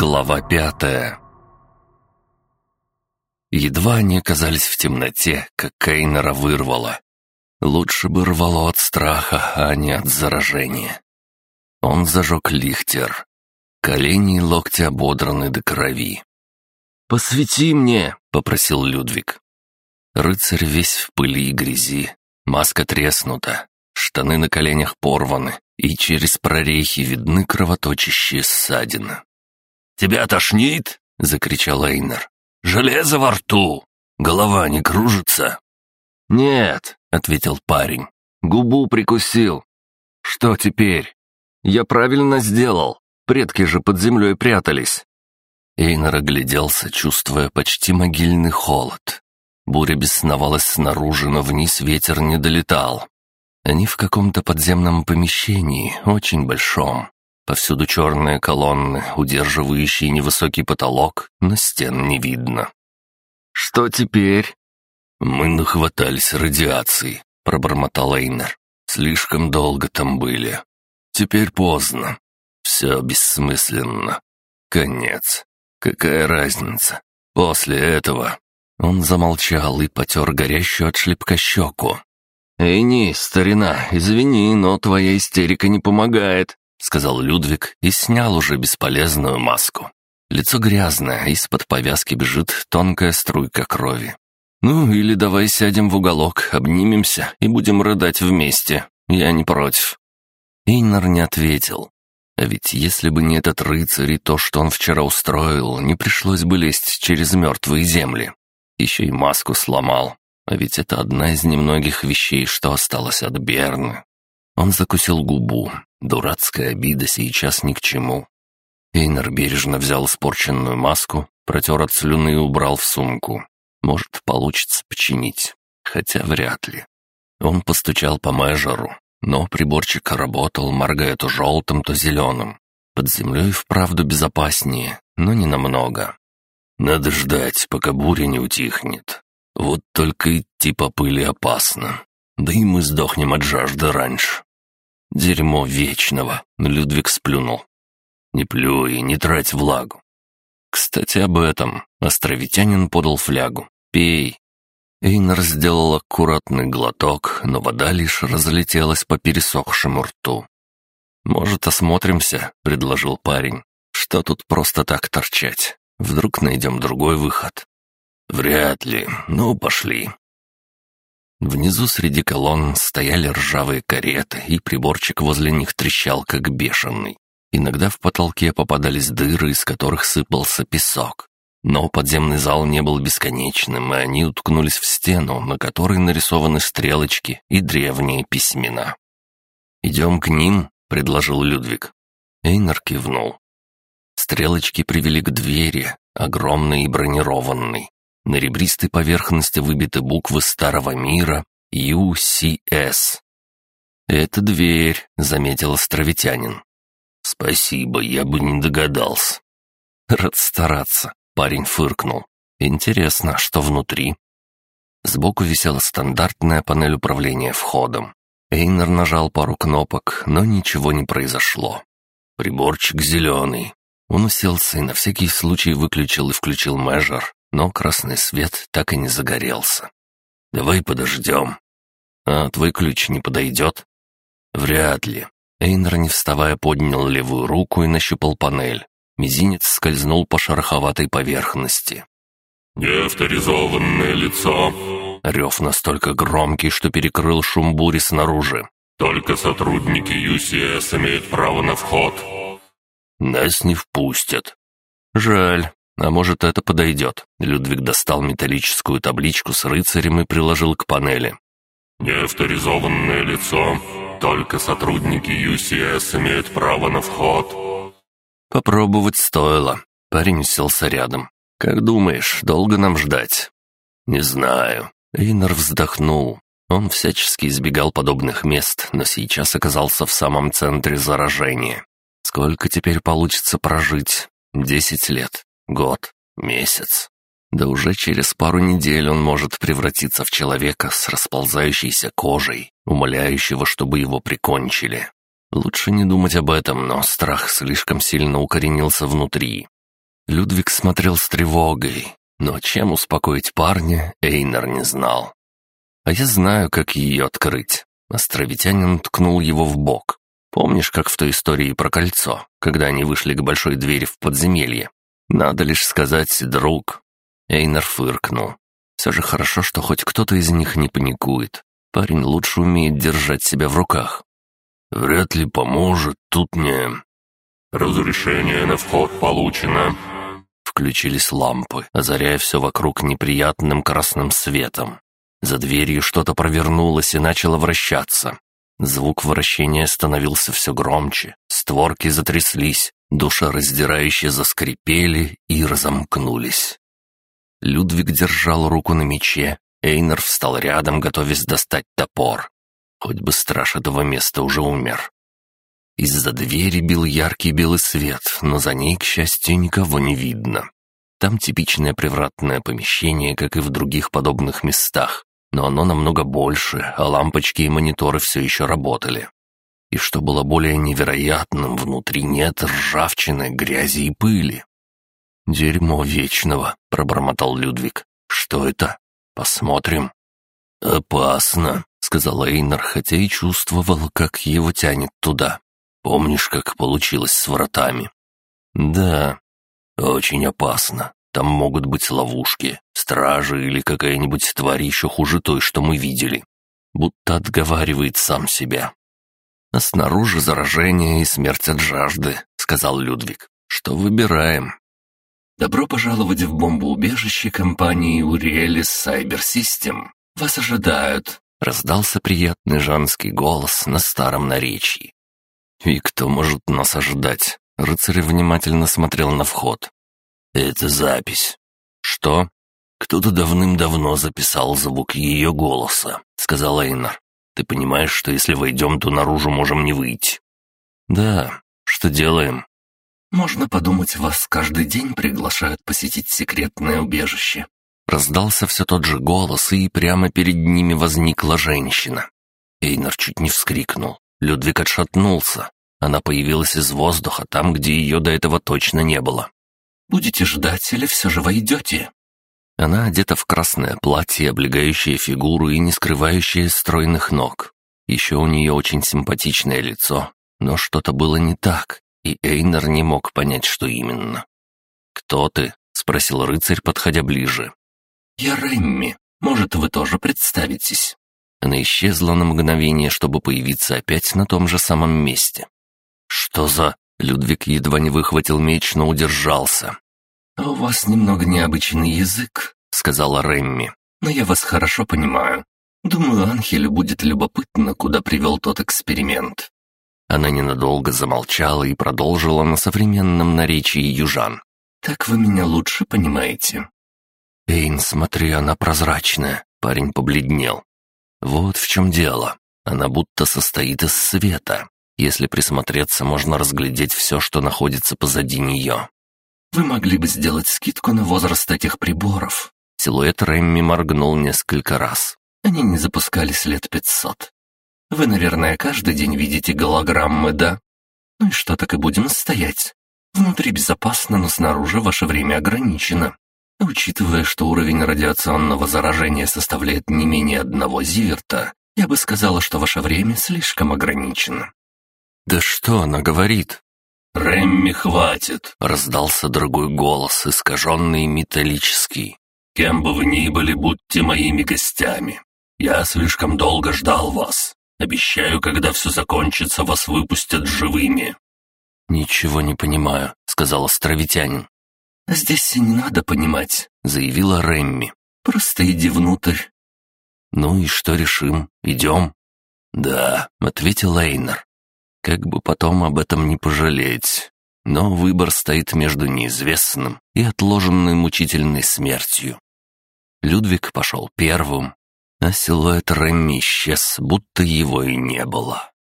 Глава пятая Едва они оказались в темноте, как Кейнера вырвало. Лучше бы рвало от страха, а не от заражения. Он зажег лихтер. Колени и локти ободраны до крови. «Посвети мне!» — попросил Людвиг. Рыцарь весь в пыли и грязи, маска треснута, штаны на коленях порваны, и через прорехи видны кровоточащие ссадины. «Тебя тошнит?» — закричал Эйнер. «Железо во рту! Голова не кружится?» «Нет», — ответил парень. «Губу прикусил. Что теперь? Я правильно сделал. Предки же под землей прятались». Эйнер огляделся, чувствуя почти могильный холод. Буря бесновалась снаружи, но вниз ветер не долетал. Они в каком-то подземном помещении, очень большом. Повсюду черные колонны, удерживающие невысокий потолок, но стен не видно. «Что теперь?» «Мы нахватались радиации», — пробормотал Эйнер. «Слишком долго там были. Теперь поздно. Все бессмысленно. Конец. Какая разница? После этого...» Он замолчал и потер горящую от шлепка щеку. «Эйни, старина, извини, но твоя истерика не помогает. — сказал Людвиг и снял уже бесполезную маску. Лицо грязное, из-под повязки бежит тонкая струйка крови. «Ну, или давай сядем в уголок, обнимемся и будем рыдать вместе. Я не против». Эйнар не ответил. А ведь если бы не этот рыцарь и то, что он вчера устроил, не пришлось бы лезть через мертвые земли. Еще и маску сломал. А ведь это одна из немногих вещей, что осталось от Берны. Он закусил губу. Дурацкая обида сейчас ни к чему. Эйнер бережно взял испорченную маску, протер от слюны и убрал в сумку. Может, получится починить, хотя вряд ли. Он постучал по межеру, но приборчик работал, моргая то желтым, то зеленым. Под землей вправду безопаснее, но не намного. Надо ждать, пока буря не утихнет. Вот только идти по пыли опасно. Да и мы сдохнем от жажды раньше. «Дерьмо вечного!» — Людвиг сплюнул. «Не плюй, не трать влагу». «Кстати, об этом». Островитянин подал флягу. «Пей». Эйнер сделал аккуратный глоток, но вода лишь разлетелась по пересохшему рту. «Может, осмотримся?» — предложил парень. «Что тут просто так торчать? Вдруг найдем другой выход?» «Вряд ли. Ну, пошли». Внизу среди колонн стояли ржавые кареты, и приборчик возле них трещал, как бешеный. Иногда в потолке попадались дыры, из которых сыпался песок. Но подземный зал не был бесконечным, и они уткнулись в стену, на которой нарисованы стрелочки и древние письмена. «Идем к ним», — предложил Людвиг. Эйнар кивнул. Стрелочки привели к двери, огромной и бронированной. На ребристой поверхности выбиты буквы старого мира UCS. «Это дверь», — заметил островитянин. «Спасибо, я бы не догадался». «Рад стараться», — парень фыркнул. «Интересно, что внутри?» Сбоку висела стандартная панель управления входом. Эйнер нажал пару кнопок, но ничего не произошло. Приборчик зеленый. Он уселся и на всякий случай выключил и включил межер, но красный свет так и не загорелся. «Давай подождем». «А твой ключ не подойдет?» «Вряд ли». Эйнер, не вставая, поднял левую руку и нащупал панель. Мизинец скользнул по шероховатой поверхности. «Неавторизованное лицо!» Рев настолько громкий, что перекрыл шум бури снаружи. «Только сотрудники UCS имеют право на вход». «Нас не впустят». «Жаль. А может, это подойдет?» Людвиг достал металлическую табличку с рыцарем и приложил к панели. «Неавторизованное лицо. Только сотрудники UCS имеют право на вход». Попробовать стоило. Парень уселся рядом. «Как думаешь, долго нам ждать?» «Не знаю». Эйнер вздохнул. Он всячески избегал подобных мест, но сейчас оказался в самом центре заражения. Сколько теперь получится прожить? Десять лет. Год, месяц. Да уже через пару недель он может превратиться в человека с расползающейся кожей, умоляющего, чтобы его прикончили. Лучше не думать об этом, но страх слишком сильно укоренился внутри. Людвиг смотрел с тревогой, но чем успокоить парня, Эйнер не знал. «А я знаю, как ее открыть». Островитянин ткнул его в бок. «Помнишь, как в той истории про кольцо, когда они вышли к большой двери в подземелье? Надо лишь сказать «друг». Эйнер фыркнул. Все же хорошо, что хоть кто-то из них не паникует. Парень лучше умеет держать себя в руках. «Вряд ли поможет, тут не...» «Разрешение на вход получено». Включились лампы, озаряя все вокруг неприятным красным светом. За дверью что-то провернулось и начало вращаться. Звук вращения становился все громче, створки затряслись, душераздирающе заскрипели и разомкнулись. Людвиг держал руку на мече, Эйнер встал рядом, готовясь достать топор. Хоть бы страж этого места уже умер. Из-за двери бил яркий белый свет, но за ней, к счастью, никого не видно. Там типичное привратное помещение, как и в других подобных местах, но оно намного больше, а лампочки и мониторы все еще работали. И что было более невероятным, внутри нет ржавчины, грязи и пыли. «Дерьмо вечного», — пробормотал Людвиг. «Что это? Посмотрим». «Опасно», — сказал Эйнар, хотя и чувствовал, как его тянет туда. Помнишь, как получилось с вратами?» «Да, очень опасно. Там могут быть ловушки, стражи или какая-нибудь тварь еще хуже той, что мы видели. Будто отговаривает сам себя». «А снаружи заражение и смерть от жажды», — сказал Людвиг. «Что выбираем?» «Добро пожаловать в бомбоубежище компании Уриэлис Сайбер Систем. Вас ожидают», — раздался приятный женский голос на старом наречии. «И кто может нас ожидать?» Рыцарь внимательно смотрел на вход. «Это запись». «Что?» «Кто-то давным-давно записал звук ее голоса», — сказал Эйнар. «Ты понимаешь, что если войдем, то наружу можем не выйти?» «Да. Что делаем?» «Можно подумать, вас каждый день приглашают посетить секретное убежище». Раздался все тот же голос, и прямо перед ними возникла женщина. Эйнар чуть не вскрикнул. Людвиг отшатнулся. Она появилась из воздуха там, где ее до этого точно не было. «Будете ждать или все же войдете?» Она одета в красное платье, облегающее фигуру и не скрывающее стройных ног. Еще у нее очень симпатичное лицо, но что-то было не так, и Эйнер не мог понять, что именно. «Кто ты?» — спросил рыцарь, подходя ближе. «Я Рэмми. Может, вы тоже представитесь?» Она исчезла на мгновение, чтобы появиться опять на том же самом месте. «Что за...» Людвиг едва не выхватил меч, но удержался. «У вас немного необычный язык», — сказала Рэмми. «Но я вас хорошо понимаю. Думаю, Анхелю будет любопытно, куда привел тот эксперимент». Она ненадолго замолчала и продолжила на современном наречии южан. «Так вы меня лучше понимаете». «Эйн, смотри, она прозрачная», — парень побледнел. Вот в чем дело. Она будто состоит из света. Если присмотреться, можно разглядеть все, что находится позади нее. Вы могли бы сделать скидку на возраст этих приборов. Силуэт Рэмми моргнул несколько раз. Они не запускались лет пятьсот. Вы, наверное, каждый день видите голограммы, да? Ну и что, так и будем стоять? Внутри безопасно, но снаружи ваше время ограничено. Учитывая, что уровень радиационного заражения составляет не менее одного зиверта, я бы сказала, что ваше время слишком ограничено». «Да что она говорит?» «Рэмми, хватит!» — раздался другой голос, искаженный и металлический. «Кем бы вы ни были, будьте моими гостями. Я слишком долго ждал вас. Обещаю, когда все закончится, вас выпустят живыми». «Ничего не понимаю», — сказал островитянин. «Здесь не надо понимать», — заявила Рэмми. «Просто иди внутрь». «Ну и что решим? Идем?» «Да», — ответил Эйнер. «Как бы потом об этом не пожалеть. Но выбор стоит между неизвестным и отложенной мучительной смертью». Людвиг пошел первым, а силуэт Рэмми исчез, будто его и не было.